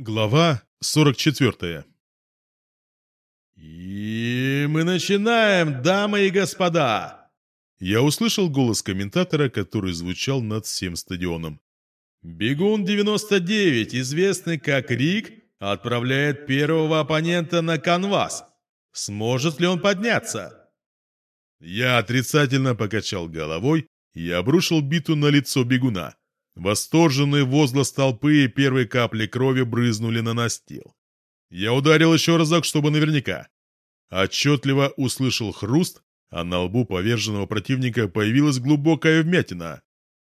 Глава 44 «И мы начинаем, дамы и господа!» Я услышал голос комментатора, который звучал над всем стадионом. «Бегун 99, известный как Рик, отправляет первого оппонента на канвас. Сможет ли он подняться?» Я отрицательно покачал головой и обрушил биту на лицо бегуна. Восторженный возглас толпы и первые капли крови брызнули на настил. Я ударил еще разок, чтобы наверняка. Отчетливо услышал хруст, а на лбу поверженного противника появилась глубокая вмятина.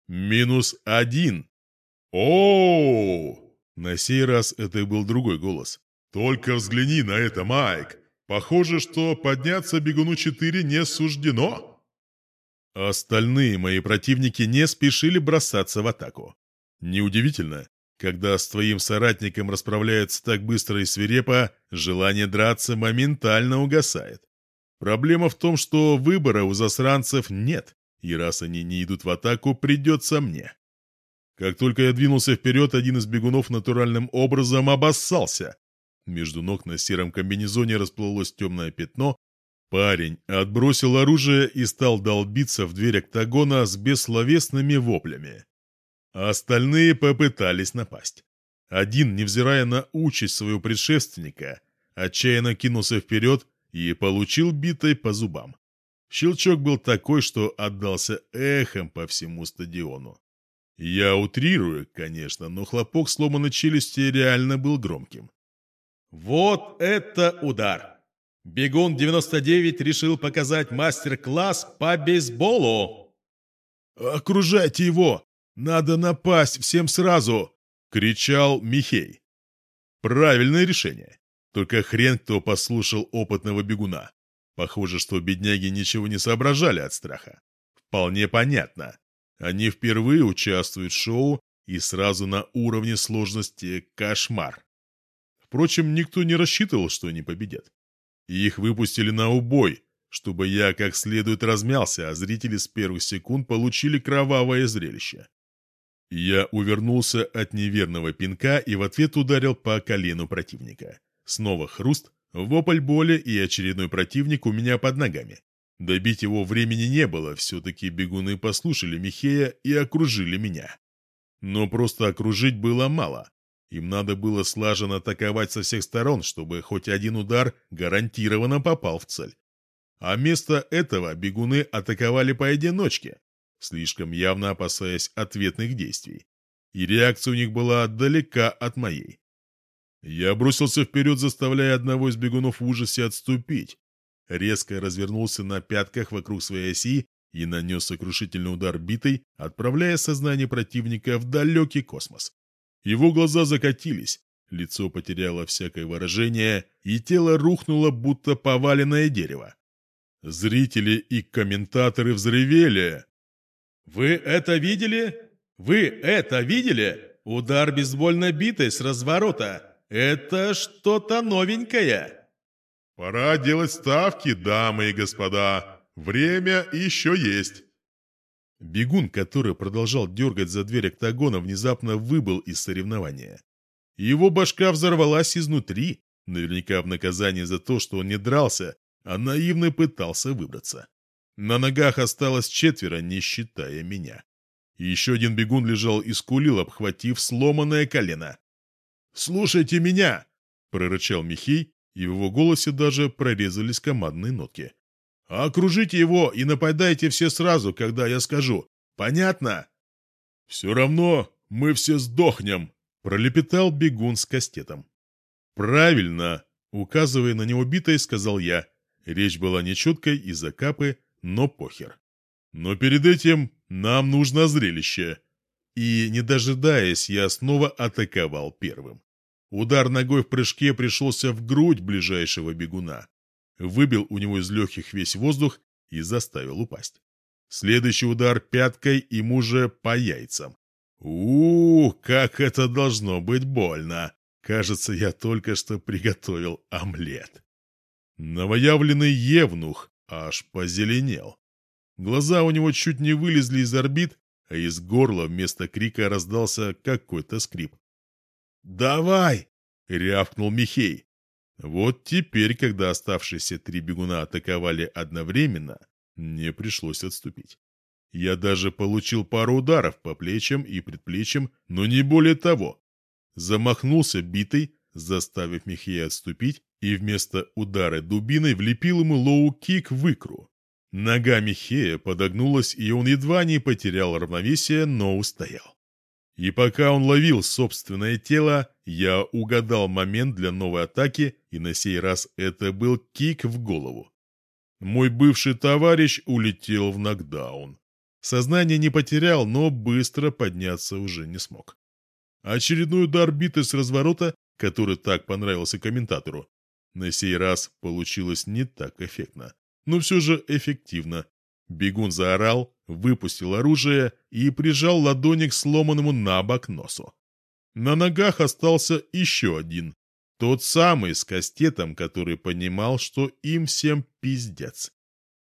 Минус один. о На сей раз это был другой голос. «Только взгляни на это, Майк! Похоже, что подняться бегуну 4 не суждено!» Остальные мои противники не спешили бросаться в атаку. Неудивительно, когда с твоим соратником расправляются так быстро и свирепо, желание драться моментально угасает. Проблема в том, что выбора у засранцев нет, и раз они не идут в атаку, придется мне. Как только я двинулся вперед, один из бегунов натуральным образом обоссался. Между ног на сером комбинезоне расплылось темное пятно, Парень отбросил оружие и стал долбиться в дверь октагона с бессловесными воплями. остальные попытались напасть. Один, невзирая на участь своего предшественника, отчаянно кинулся вперед и получил битой по зубам. Щелчок был такой, что отдался эхом по всему стадиону. Я утрирую, конечно, но хлопок сломанной челюсти реально был громким. «Вот это удар!» Бегун 99 решил показать мастер-класс по бейсболу. «Окружайте его! Надо напасть всем сразу!» — кричал Михей. Правильное решение. Только хрен кто послушал опытного бегуна. Похоже, что бедняги ничего не соображали от страха. Вполне понятно. Они впервые участвуют в шоу и сразу на уровне сложности кошмар. Впрочем, никто не рассчитывал, что они победят и их выпустили на убой, чтобы я как следует размялся, а зрители с первых секунд получили кровавое зрелище. Я увернулся от неверного пинка и в ответ ударил по колену противника. Снова хруст, вопль боли и очередной противник у меня под ногами. Добить его времени не было, все-таки бегуны послушали Михея и окружили меня. Но просто окружить было мало. Им надо было слаженно атаковать со всех сторон, чтобы хоть один удар гарантированно попал в цель. А вместо этого бегуны атаковали поодиночке, слишком явно опасаясь ответных действий. И реакция у них была далека от моей. Я бросился вперед, заставляя одного из бегунов в ужасе отступить. Резко развернулся на пятках вокруг своей оси и нанес сокрушительный удар битой, отправляя сознание противника в далекий космос. Его глаза закатились, лицо потеряло всякое выражение, и тело рухнуло, будто поваленное дерево. Зрители и комментаторы взревели. «Вы это видели? Вы это видели? Удар бейсбольной битой с разворота. Это что-то новенькое!» «Пора делать ставки, дамы и господа. Время еще есть». Бегун, который продолжал дергать за дверь октагона, внезапно выбыл из соревнования. Его башка взорвалась изнутри, наверняка в наказание за то, что он не дрался, а наивно пытался выбраться. На ногах осталось четверо, не считая меня. Еще один бегун лежал и скулил, обхватив сломанное колено. «Слушайте меня!» — прорычал Михей, и в его голосе даже прорезались командные нотки. Окружите его и нападайте все сразу, когда я скажу. Понятно?» «Все равно мы все сдохнем», — пролепетал бегун с кастетом. «Правильно», — указывая на него битой, сказал я. Речь была нечеткой из-за капы, но похер. «Но перед этим нам нужно зрелище». И, не дожидаясь, я снова атаковал первым. Удар ногой в прыжке пришелся в грудь ближайшего бегуна выбил у него из легких весь воздух и заставил упасть. Следующий удар пяткой ему же по яйцам. у, как это должно быть больно! Кажется, я только что приготовил омлет. Новоявленный евнух аж позеленел. Глаза у него чуть не вылезли из орбит, а из горла вместо крика раздался какой-то скрип. «Давай!» — рявкнул Михей. Вот теперь, когда оставшиеся три бегуна атаковали одновременно, мне пришлось отступить. Я даже получил пару ударов по плечам и предплечьям, но не более того. Замахнулся битой, заставив Михея отступить, и вместо удара дубиной влепил ему лоу-кик в икру. Нога Михея подогнулась, и он едва не потерял равновесие, но устоял. И пока он ловил собственное тело, я угадал момент для новой атаки, и на сей раз это был кик в голову. Мой бывший товарищ улетел в нокдаун. Сознание не потерял, но быстро подняться уже не смог. Очередной удар биты с разворота, который так понравился комментатору, на сей раз получилось не так эффектно, но все же эффективно. Бегун заорал, выпустил оружие и прижал ладони к сломанному на бок носу. На ногах остался еще один, тот самый с кастетом, который понимал, что им всем пиздец.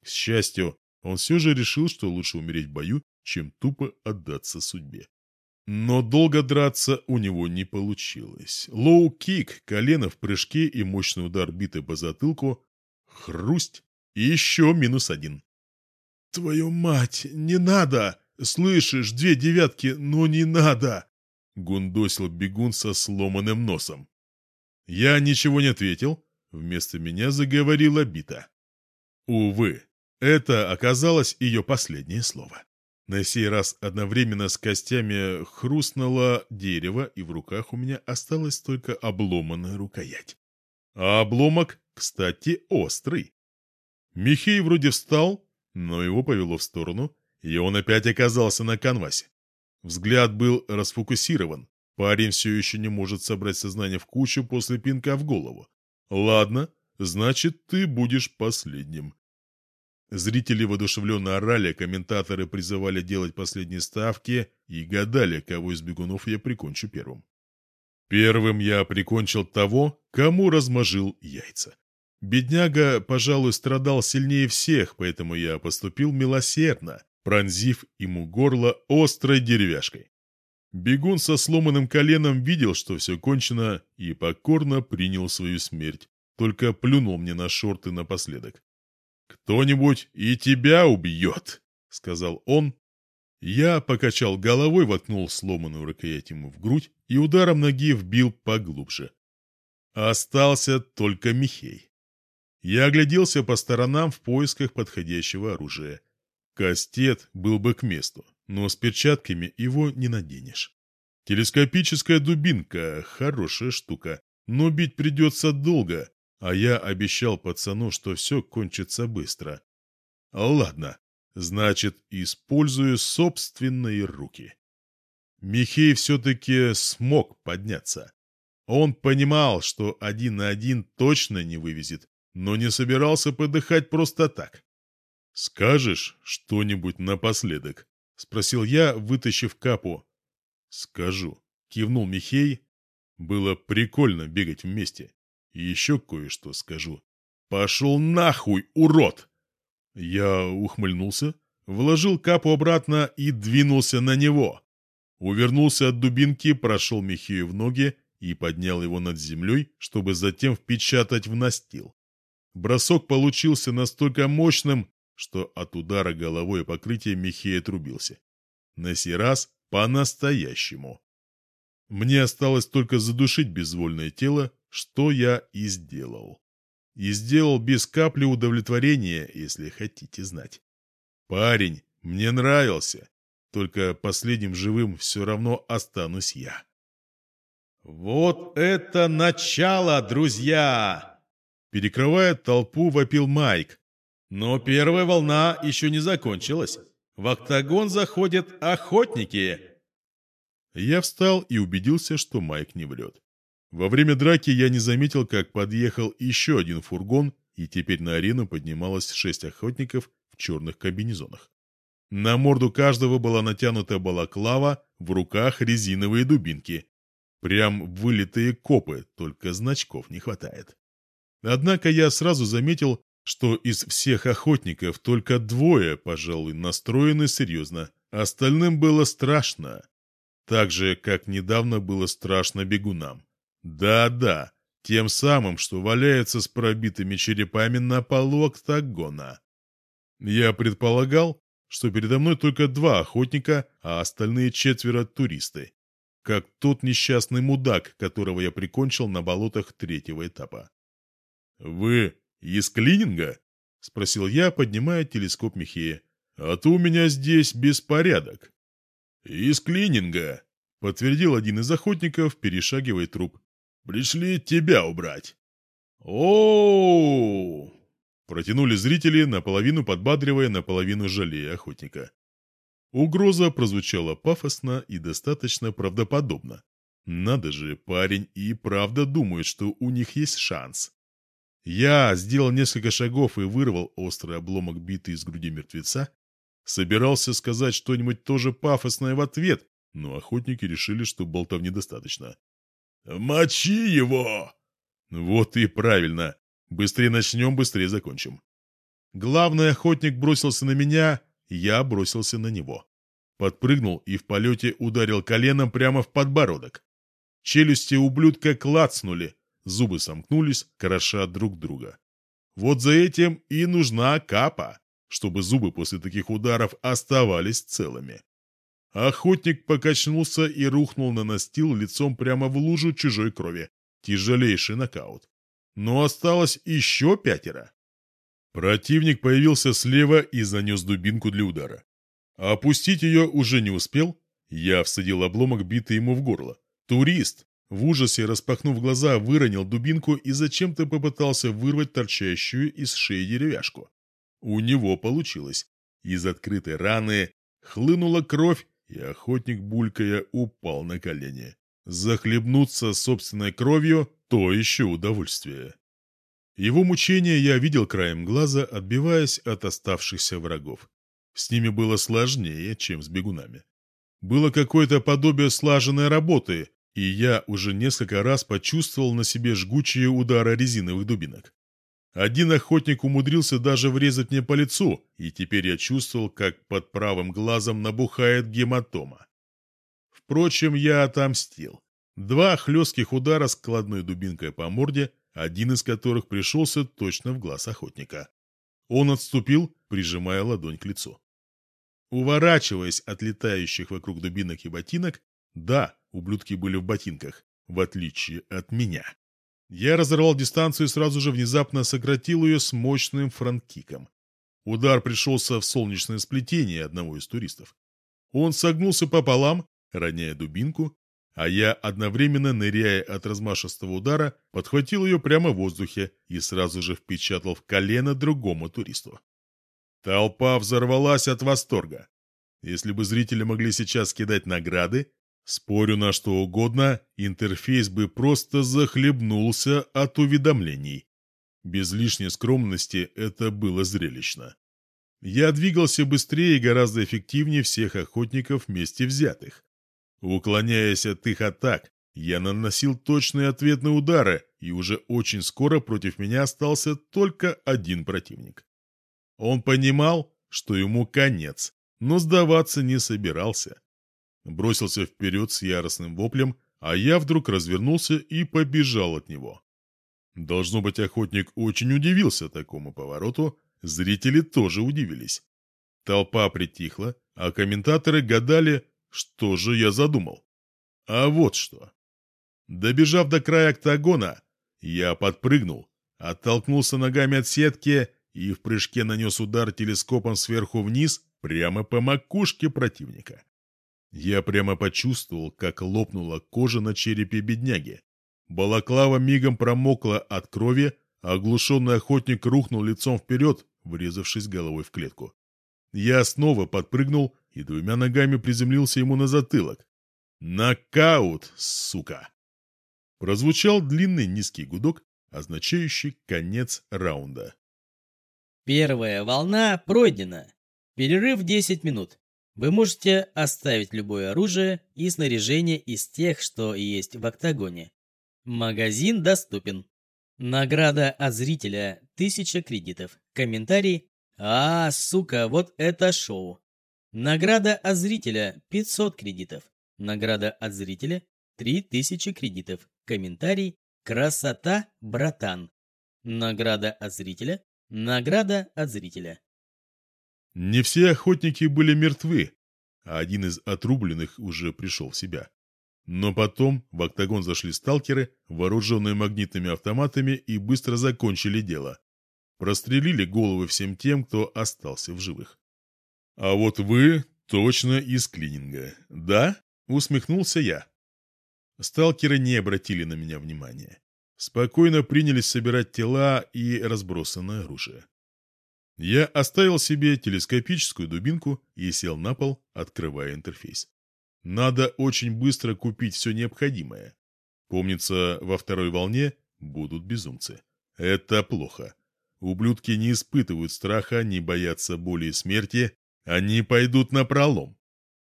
К счастью, он все же решил, что лучше умереть в бою, чем тупо отдаться судьбе. Но долго драться у него не получилось. Лоу-кик, колено в прыжке и мощный удар биты по затылку, хрусть и еще минус один. «Твою мать, не надо! Слышишь, две девятки, но не надо!» Гундосил бегун со сломанным носом. Я ничего не ответил, вместо меня заговорила бита. Увы, это оказалось ее последнее слово. На сей раз одновременно с костями хрустнуло дерево, и в руках у меня осталась только обломанная рукоять. А обломок, кстати, острый. Михей вроде встал, но его повело в сторону, и он опять оказался на канвасе. Взгляд был расфокусирован. Парень все еще не может собрать сознание в кучу после пинка в голову. Ладно, значит, ты будешь последним. Зрители воодушевленно орали, комментаторы призывали делать последние ставки и гадали, кого из бегунов я прикончу первым. Первым я прикончил того, кому размажил яйца. Бедняга, пожалуй, страдал сильнее всех, поэтому я поступил милосердно, пронзив ему горло острой деревяшкой. Бегун со сломанным коленом видел, что все кончено, и покорно принял свою смерть, только плюнул мне на шорты напоследок. «Кто-нибудь и тебя убьет», — сказал он. Я покачал головой, воткнул сломанную рукоять ему в грудь и ударом ноги вбил поглубже. Остался только Михей. Я огляделся по сторонам в поисках подходящего оружия. Кастет был бы к месту, но с перчатками его не наденешь. Телескопическая дубинка — хорошая штука, но бить придется долго, а я обещал пацану, что все кончится быстро. Ладно, значит, использую собственные руки. Михей все-таки смог подняться. Он понимал, что один на один точно не вывезет, но не собирался подыхать просто так. «Скажешь что-нибудь напоследок?» — спросил я, вытащив капу. «Скажу», — кивнул Михей. «Было прикольно бегать вместе. И еще кое-что скажу. Пошел нахуй, урод!» Я ухмыльнулся, вложил капу обратно и двинулся на него. Увернулся от дубинки, прошел Михею в ноги и поднял его над землей, чтобы затем впечатать в настил. Бросок получился настолько мощным, что от удара головой покрытие Михея отрубился. На сей раз по-настоящему. Мне осталось только задушить безвольное тело, что я и сделал. И сделал без капли удовлетворения, если хотите знать. Парень мне нравился, только последним живым все равно останусь я. «Вот это начало, друзья!» Перекрывая толпу, вопил Майк. Но первая волна еще не закончилась. В октагон заходят охотники. Я встал и убедился, что Майк не врет. Во время драки я не заметил, как подъехал еще один фургон, и теперь на арену поднималось шесть охотников в черных комбинезонах. На морду каждого была натянута балаклава, в руках резиновые дубинки. Прям вылитые копы, только значков не хватает. Однако я сразу заметил, что из всех охотников только двое, пожалуй, настроены серьезно. Остальным было страшно. Так же, как недавно было страшно бегунам. Да-да, тем самым, что валяются с пробитыми черепами на полу октагона. Я предполагал, что передо мной только два охотника, а остальные четверо — туристы. Как тот несчастный мудак, которого я прикончил на болотах третьего этапа. «Вы из клининга?» — спросил я, поднимая телескоп Михея. «А то у меня здесь беспорядок». «Из клининга», — подтвердил один из охотников, перешагивая труп. «Пришли тебя убрать». о Протянули зрители, наполовину подбадривая, наполовину жалея охотника. Угроза прозвучала пафосно и достаточно правдоподобно. Надо же, парень и правда думает, что у них есть шанс. Я сделал несколько шагов и вырвал острый обломок биты из груди мертвеца. Собирался сказать что-нибудь тоже пафосное в ответ, но охотники решили, что болтовни недостаточно. «Мочи его!» «Вот и правильно. Быстрее начнем, быстрее закончим». Главный охотник бросился на меня, я бросился на него. Подпрыгнул и в полете ударил коленом прямо в подбородок. Челюсти ублюдка клацнули, Зубы сомкнулись, кроша друг друга. Вот за этим и нужна капа, чтобы зубы после таких ударов оставались целыми. Охотник покачнулся и рухнул на настил лицом прямо в лужу чужой крови. Тяжелейший нокаут. Но осталось еще пятеро. Противник появился слева и занес дубинку для удара. Опустить ее уже не успел. Я всадил обломок биты ему в горло. Турист, в ужасе, распахнув глаза, выронил дубинку и зачем-то попытался вырвать торчащую из шеи деревяшку. У него получилось. Из открытой раны хлынула кровь, и охотник, булькая, упал на колени. Захлебнуться собственной кровью – то еще удовольствие. Его мучения я видел краем глаза, отбиваясь от оставшихся врагов. С ними было сложнее, чем с бегунами. Было какое-то подобие слаженной работы, и я уже несколько раз почувствовал на себе жгучие удары резиновых дубинок. Один охотник умудрился даже врезать мне по лицу, и теперь я чувствовал, как под правым глазом набухает гематома. Впрочем, я отомстил. Два хлестких удара складной дубинкой по морде, один из которых пришелся точно в глаз охотника. Он отступил, прижимая ладонь к лицу. Уворачиваясь от летающих вокруг дубинок и ботинок, да, ублюдки были в ботинках, в отличие от меня. Я разорвал дистанцию и сразу же внезапно сократил ее с мощным фронткиком. Удар пришелся в солнечное сплетение одного из туристов. Он согнулся пополам, роняя дубинку, а я, одновременно ныряя от размашистого удара, подхватил ее прямо в воздухе и сразу же впечатал в колено другому туристу. Толпа взорвалась от восторга. Если бы зрители могли сейчас кидать награды, Спорю на что угодно, интерфейс бы просто захлебнулся от уведомлений. Без лишней скромности это было зрелищно. Я двигался быстрее и гораздо эффективнее всех охотников вместе взятых. Уклоняясь от их атак, я наносил точные ответные удары, и уже очень скоро против меня остался только один противник. Он понимал, что ему конец, но сдаваться не собирался бросился вперед с яростным воплем, а я вдруг развернулся и побежал от него. Должно быть, охотник очень удивился такому повороту, зрители тоже удивились. Толпа притихла, а комментаторы гадали, что же я задумал. А вот что. Добежав до края октагона, я подпрыгнул, оттолкнулся ногами от сетки и в прыжке нанес удар телескопом сверху вниз прямо по макушке противника. Я прямо почувствовал, как лопнула кожа на черепе бедняги. Балаклава мигом промокла от крови, а оглушенный охотник рухнул лицом вперед, врезавшись головой в клетку. Я снова подпрыгнул и двумя ногами приземлился ему на затылок. «Нокаут, сука!» Прозвучал длинный низкий гудок, означающий конец раунда. Первая волна пройдена. Перерыв 10 минут. Вы можете оставить любое оружие и снаряжение из тех, что есть в октагоне. Магазин доступен. Награда от зрителя – 1000 кредитов. Комментарий – «А, сука, вот это шоу». Награда от зрителя – 500 кредитов. Награда от зрителя 3000 кредитов. Комментарий «Красота, братан». Награда от зрителя. Награда от зрителя. Не все охотники были мертвы, а один из отрубленных уже пришел в себя. Но потом в октагон зашли сталкеры, вооруженные магнитными автоматами, и быстро закончили дело. Прострелили головы всем тем, кто остался в живых. «А вот вы точно из клининга, да?» — усмехнулся я. Сталкеры не обратили на меня внимания. Спокойно принялись собирать тела и разбросанное оружие. Я оставил себе телескопическую дубинку и сел на пол, открывая интерфейс. Надо очень быстро купить все необходимое. Помнится, во второй волне будут безумцы. Это плохо. Ублюдки не испытывают страха, не боятся боли и смерти. Они пойдут на пролом.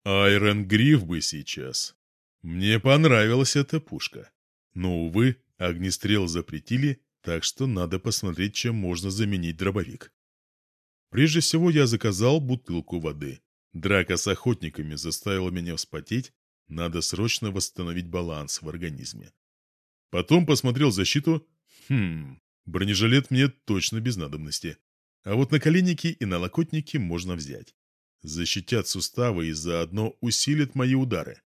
Айрон Гриф бы сейчас. Мне понравилась эта пушка. Но, увы, огнестрел запретили, так что надо посмотреть, чем можно заменить дробовик. Прежде всего я заказал бутылку воды. Драка с охотниками заставила меня вспотеть, надо срочно восстановить баланс в организме. Потом посмотрел защиту. Хм, бронежилет мне точно без надобности. А вот наколенники и налокотники можно взять. Защитят суставы и заодно усилят мои удары.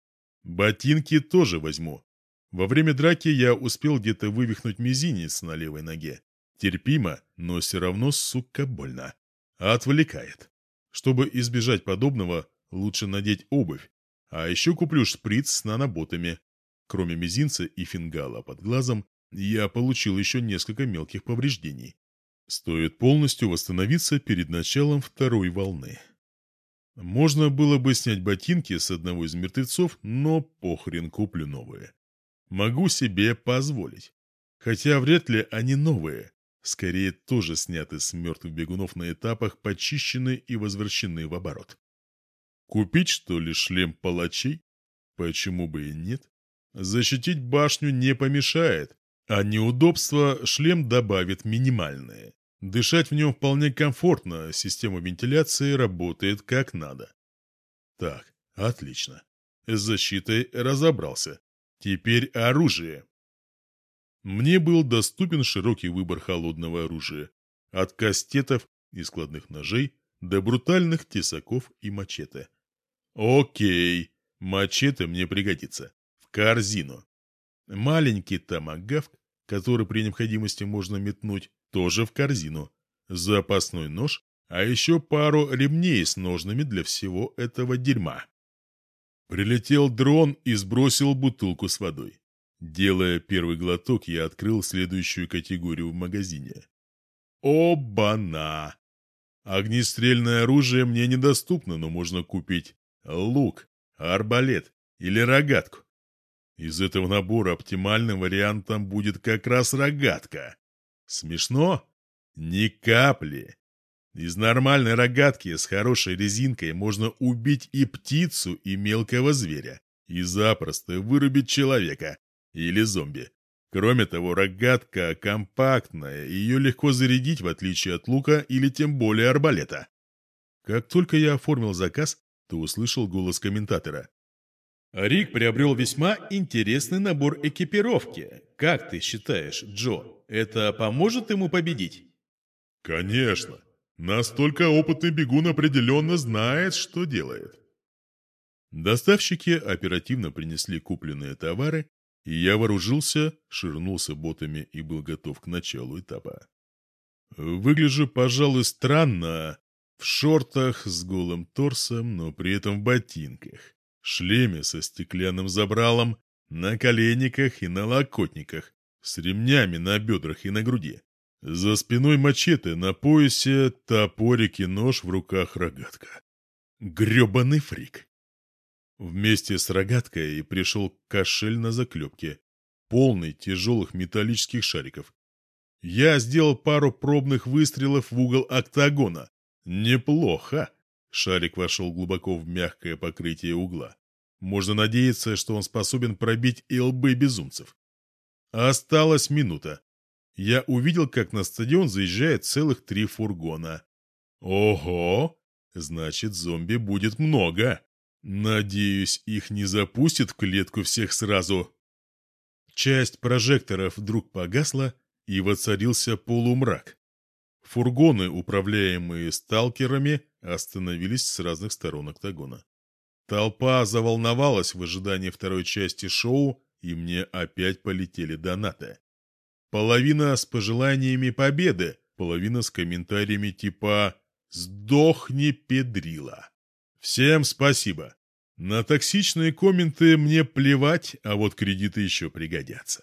Ботинки тоже возьму. Во время драки я успел где-то вывихнуть мизинец на левой ноге. Терпимо, но все равно, сука, больно. Отвлекает. Чтобы избежать подобного, лучше надеть обувь. А еще куплю шприц с наноботами. Кроме мизинца и фингала под глазом, я получил еще несколько мелких повреждений. Стоит полностью восстановиться перед началом второй волны. Можно было бы снять ботинки с одного из мертвецов, но похрен куплю новые. Могу себе позволить. Хотя вряд ли они новые. Скорее, тоже сняты с мертвых бегунов на этапах, почищены и возвращены в оборот. Купить, что ли, шлем палачей? Почему бы и нет? Защитить башню не помешает, а неудобства шлем добавит минимальные. Дышать в нем вполне комфортно, система вентиляции работает как надо. Так, отлично. С защитой разобрался. Теперь оружие. Мне был доступен широкий выбор холодного оружия. От кастетов и складных ножей до брутальных тесаков и мачете. Окей, мачете мне пригодится. В корзину. Маленький томагавк, который при необходимости можно метнуть, тоже в корзину. Запасной нож, а еще пару ремней с ножными для всего этого дерьма. Прилетел дрон и сбросил бутылку с водой. Делая первый глоток, я открыл следующую категорию в магазине. Оба-на! Огнестрельное оружие мне недоступно, но можно купить лук, арбалет или рогатку. Из этого набора оптимальным вариантом будет как раз рогатка. Смешно? Ни капли. Из нормальной рогатки с хорошей резинкой можно убить и птицу, и мелкого зверя, и запросто вырубить человека или зомби. Кроме того, рогатка компактная, ее легко зарядить, в отличие от лука или тем более арбалета. Как только я оформил заказ, то услышал голос комментатора. Рик приобрел весьма интересный набор экипировки. Как ты считаешь, Джо, это поможет ему победить? Конечно. Настолько опытный бегун определенно знает, что делает. Доставщики оперативно принесли купленные товары, и я вооружился, ширнулся ботами и был готов к началу этапа. Выгляжу, пожалуй, странно, в шортах с голым торсом, но при этом в ботинках шлеме со стеклянным забралом, на коленниках и на локотниках, с ремнями на бедрах и на груди. За спиной мачете, на поясе топорик и нож в руках рогатка. Гребаный фрик. Вместе с рогаткой пришел кошель на заклепке, полный тяжелых металлических шариков. Я сделал пару пробных выстрелов в угол октагона. Неплохо. Шарик вошел глубоко в мягкое покрытие угла. Можно надеяться, что он способен пробить и лбы безумцев. Осталась минута. Я увидел, как на стадион заезжает целых три фургона. Ого! Значит, зомби будет много. Надеюсь, их не запустят в клетку всех сразу. Часть прожекторов вдруг погасла, и воцарился полумрак. Фургоны, управляемые сталкерами, остановились с разных сторон октагона. Толпа заволновалась в ожидании второй части шоу, и мне опять полетели донаты. Половина с пожеланиями победы, половина с комментариями типа «Сдохни, педрила». Всем спасибо. На токсичные комменты мне плевать, а вот кредиты еще пригодятся.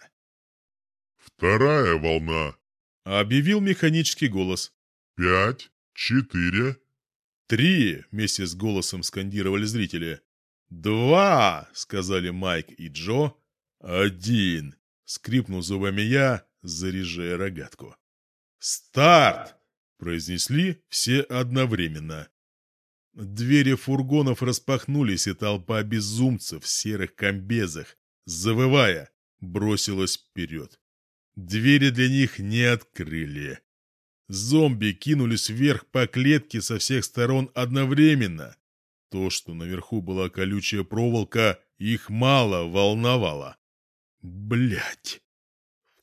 «Вторая волна», — объявил механический голос. «Пять, четыре, «Три!» — вместе с голосом скандировали зрители. «Два!» — сказали Майк и Джо. «Один!» — скрипнул зубами я, заряжая рогатку. «Старт!» — произнесли все одновременно. Двери фургонов распахнулись, и толпа безумцев в серых комбезах, завывая, бросилась вперед. Двери для них не открыли. Зомби кинулись вверх по клетке со всех сторон одновременно. То, что наверху была колючая проволока, их мало волновало. Блять.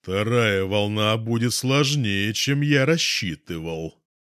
Вторая волна будет сложнее, чем я рассчитывал.